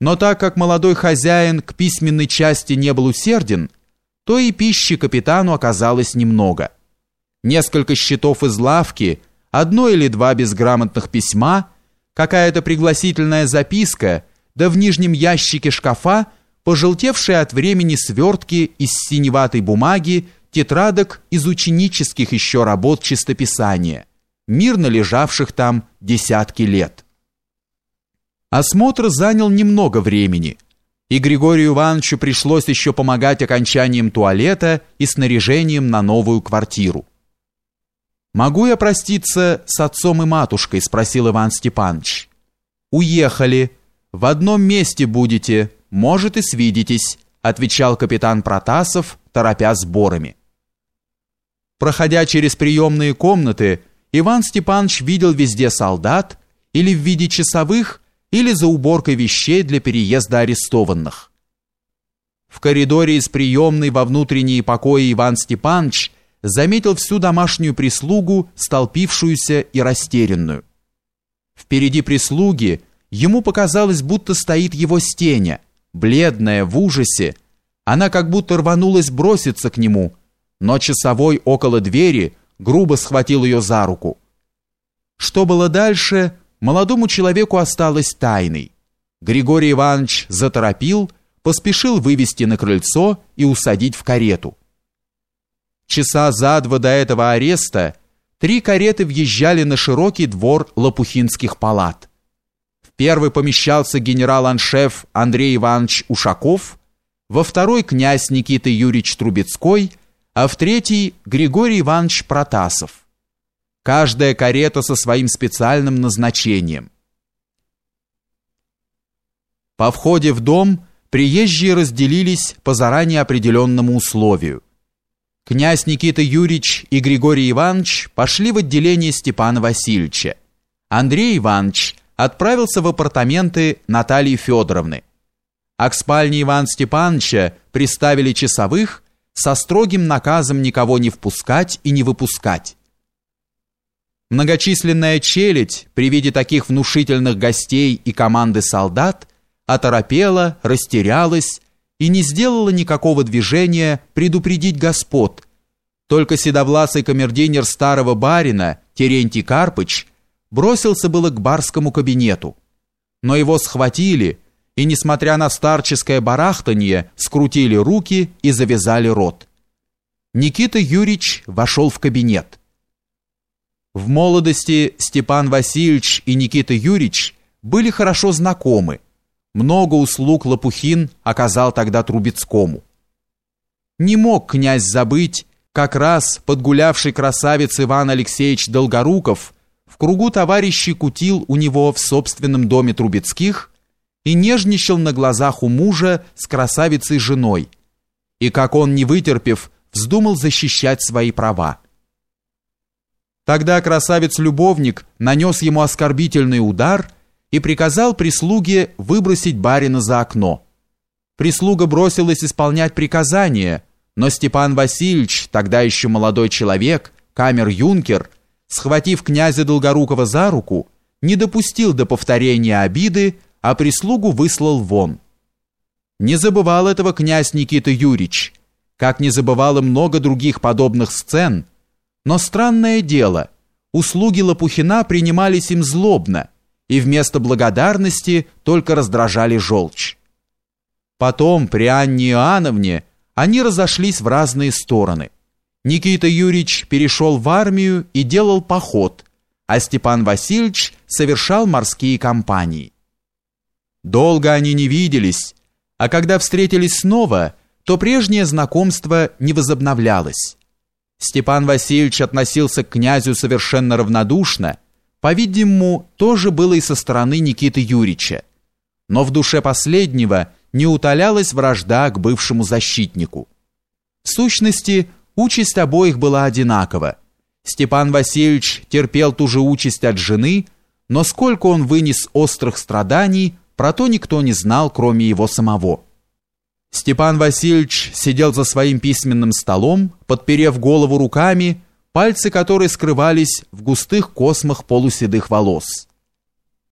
Но так как молодой хозяин к письменной части не был усерден, то и пищи капитану оказалось немного. Несколько счетов из лавки, одно или два безграмотных письма, какая-то пригласительная записка, да в нижнем ящике шкафа пожелтевшие от времени свертки из синеватой бумаги, тетрадок из ученических еще работ чистописания, мирно лежавших там десятки лет. Осмотр занял немного времени, и Григорию Ивановичу пришлось еще помогать окончанием туалета и снаряжением на новую квартиру. «Могу я проститься с отцом и матушкой?» – спросил Иван Степанович. «Уехали. В одном месте будете, может и свидитесь», – отвечал капитан Протасов, торопя сборами. Проходя через приемные комнаты, Иван Степанович видел везде солдат или в виде часовых – или за уборкой вещей для переезда арестованных. В коридоре из приемной во внутренние покои Иван Степанович заметил всю домашнюю прислугу, столпившуюся и растерянную. Впереди прислуги ему показалось, будто стоит его стеня, бледная, в ужасе. Она как будто рванулась броситься к нему, но часовой около двери грубо схватил ее за руку. Что было дальше, молодому человеку осталось тайной. Григорий Иванович заторопил, поспешил вывести на крыльцо и усадить в карету. Часа за два до этого ареста три кареты въезжали на широкий двор Лопухинских палат. В первый помещался генерал-аншеф Андрей Иванович Ушаков, во второй князь Никита Юрьевич Трубецкой, а в третий Григорий Иванович Протасов каждая карета со своим специальным назначением. По входе в дом приезжие разделились по заранее определенному условию. Князь Никита Юрьевич и Григорий Иванович пошли в отделение Степана Васильевича. Андрей Иванович отправился в апартаменты Натальи Федоровны. А к спальне Ивана Степановича приставили часовых со строгим наказом никого не впускать и не выпускать. Многочисленная челядь при виде таких внушительных гостей и команды солдат оторопела, растерялась и не сделала никакого движения предупредить господ. Только седовласый камердинер старого барина Терентий Карпыч бросился было к барскому кабинету, но его схватили и, несмотря на старческое барахтанье, скрутили руки и завязали рот. Никита Юрьевич вошел в кабинет. В молодости Степан Васильевич и Никита Юрьевич были хорошо знакомы. Много услуг Лопухин оказал тогда Трубецкому. Не мог князь забыть, как раз подгулявший красавец Иван Алексеевич Долгоруков в кругу товарищей кутил у него в собственном доме Трубецких и нежничал на глазах у мужа с красавицей женой, и как он, не вытерпев, вздумал защищать свои права. Тогда красавец-любовник нанес ему оскорбительный удар и приказал прислуге выбросить барина за окно. Прислуга бросилась исполнять приказание, но Степан Васильевич, тогда еще молодой человек, камер-юнкер, схватив князя Долгорукова за руку, не допустил до повторения обиды, а прислугу выслал вон. Не забывал этого князь Никита Юрьевич, как не забывал и много других подобных сцен, но странное дело, услуги Лопухина принимались им злобно, и вместо благодарности только раздражали желчь. Потом при Анне Иоанновне они разошлись в разные стороны. Никита Юрьевич перешел в армию и делал поход, а Степан Васильевич совершал морские кампании. Долго они не виделись, а когда встретились снова, то прежнее знакомство не возобновлялось. Степан Васильевич относился к князю совершенно равнодушно, по-видимому, тоже было и со стороны Никиты Юрьевича. Но в душе последнего не утолялась вражда к бывшему защитнику. В сущности, участь обоих была одинакова. Степан Васильевич терпел ту же участь от жены, но сколько он вынес острых страданий, про то никто не знал, кроме его самого. Степан Васильевич сидел за своим письменным столом, подперев голову руками, пальцы которой скрывались в густых космах полуседых волос.